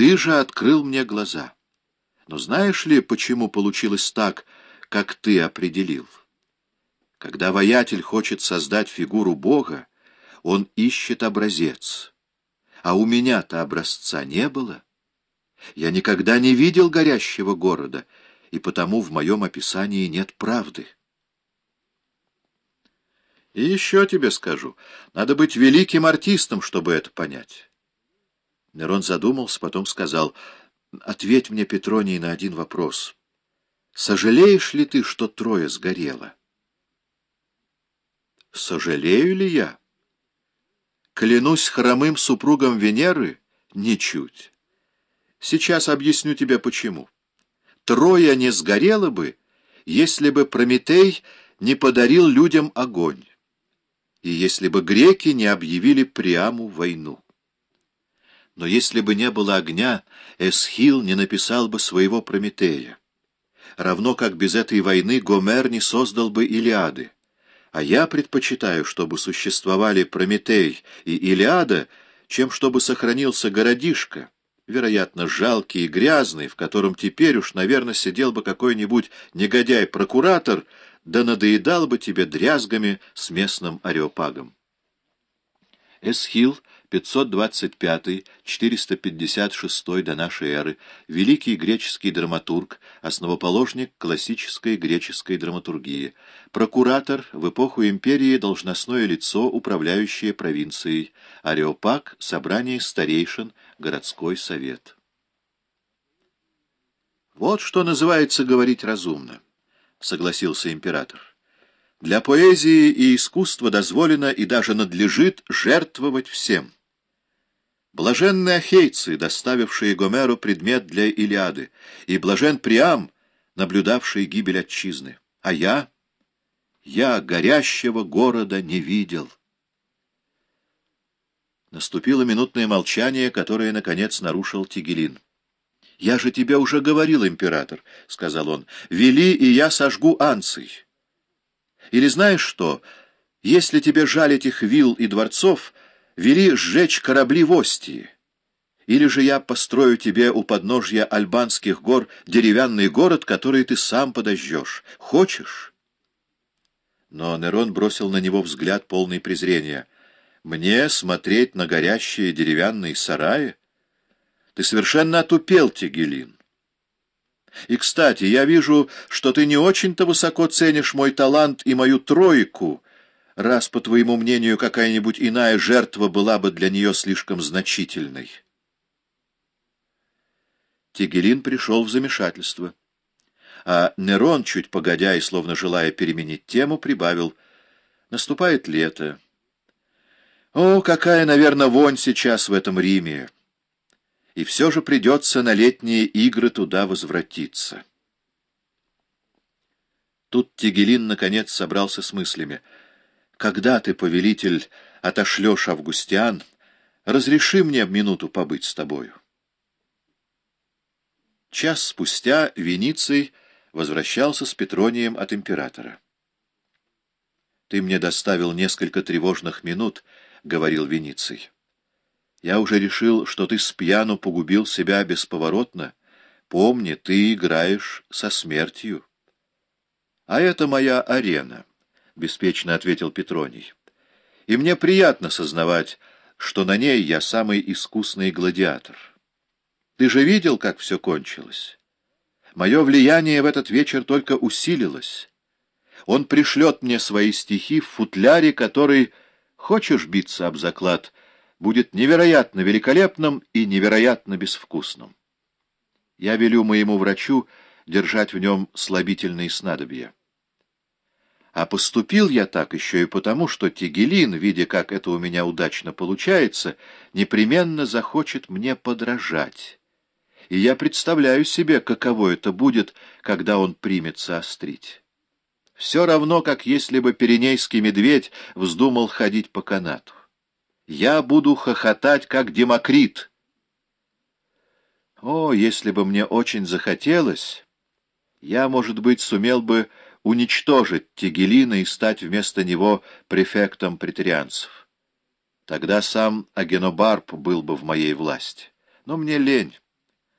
Ты же открыл мне глаза. Но знаешь ли, почему получилось так, как ты определил? Когда воятель хочет создать фигуру Бога, он ищет образец. А у меня-то образца не было. Я никогда не видел горящего города, и потому в моем описании нет правды. И еще тебе скажу, надо быть великим артистом, чтобы это понять. Нерон задумался, потом сказал, «Ответь мне, Петроний, на один вопрос. Сожалеешь ли ты, что трое сгорело?» «Сожалею ли я?» «Клянусь хромым супругом Венеры? Ничуть. Сейчас объясню тебе, почему. Трое не сгорело бы, если бы Прометей не подарил людям огонь, и если бы греки не объявили Приаму войну. Но если бы не было огня, Эсхил не написал бы своего Прометея. Равно как без этой войны Гомер не создал бы Илиады. А я предпочитаю, чтобы существовали Прометей и Илиада, чем чтобы сохранился городишко, вероятно, жалкий и грязный, в котором теперь уж, наверное, сидел бы какой-нибудь негодяй-прокуратор, да надоедал бы тебе дрязгами с местным ареопагом. Эсхил 525-456 до нашей эры, великий греческий драматург, основоположник классической греческой драматургии, прокуратор, в эпоху империи должностное лицо, управляющее провинцией, ареопаг, собрание старейшин, городской совет. «Вот что называется говорить разумно», — согласился император. «Для поэзии и искусства дозволено и даже надлежит жертвовать всем». Блаженны ахейцы, доставившие Гомеру предмет для Илиады, и блажен Приам, наблюдавший гибель отчизны. А я, я горящего города не видел. Наступило минутное молчание, которое, наконец, нарушил Тигелин. «Я же тебе уже говорил, император», — сказал он, — «вели, и я сожгу Анций. Или знаешь что, если тебе жаль этих вилл и дворцов, вели сжечь корабли в Остии. Или же я построю тебе у подножья Альбанских гор деревянный город, который ты сам подожжешь. Хочешь?» Но Нерон бросил на него взгляд полный презрения. «Мне смотреть на горящие деревянные сараи? Ты совершенно отупел, Тигелин. И, кстати, я вижу, что ты не очень-то высоко ценишь мой талант и мою тройку, раз, по твоему мнению, какая-нибудь иная жертва была бы для нее слишком значительной. Тигелин пришел в замешательство. А Нерон, чуть погодя и словно желая переменить тему, прибавил «Наступает лето». О, какая, наверное, вонь сейчас в этом Риме! И все же придется на летние игры туда возвратиться. Тут Тигелин, наконец, собрался с мыслями — когда ты, повелитель, отошлешь Августиан, разреши мне минуту побыть с тобою. Час спустя Вениций возвращался с Петронием от императора. «Ты мне доставил несколько тревожных минут», — говорил Вениций. «Я уже решил, что ты с пьяну погубил себя бесповоротно. Помни, ты играешь со смертью. А это моя арена». — беспечно ответил Петроний. «И мне приятно сознавать, что на ней я самый искусный гладиатор. Ты же видел, как все кончилось? Мое влияние в этот вечер только усилилось. Он пришлет мне свои стихи в футляре, который, хочешь биться об заклад, будет невероятно великолепным и невероятно безвкусным. Я велю моему врачу держать в нем слабительные снадобья. А поступил я так еще и потому, что Тигелин, видя, как это у меня удачно получается, непременно захочет мне подражать. И я представляю себе, каково это будет, когда он примется острить. Все равно, как если бы пиренейский медведь вздумал ходить по канату. Я буду хохотать, как Демокрит. О, если бы мне очень захотелось, я, может быть, сумел бы уничтожить Тигелина и стать вместо него префектом претерианцев. Тогда сам Агенобарб был бы в моей власти. Но мне лень.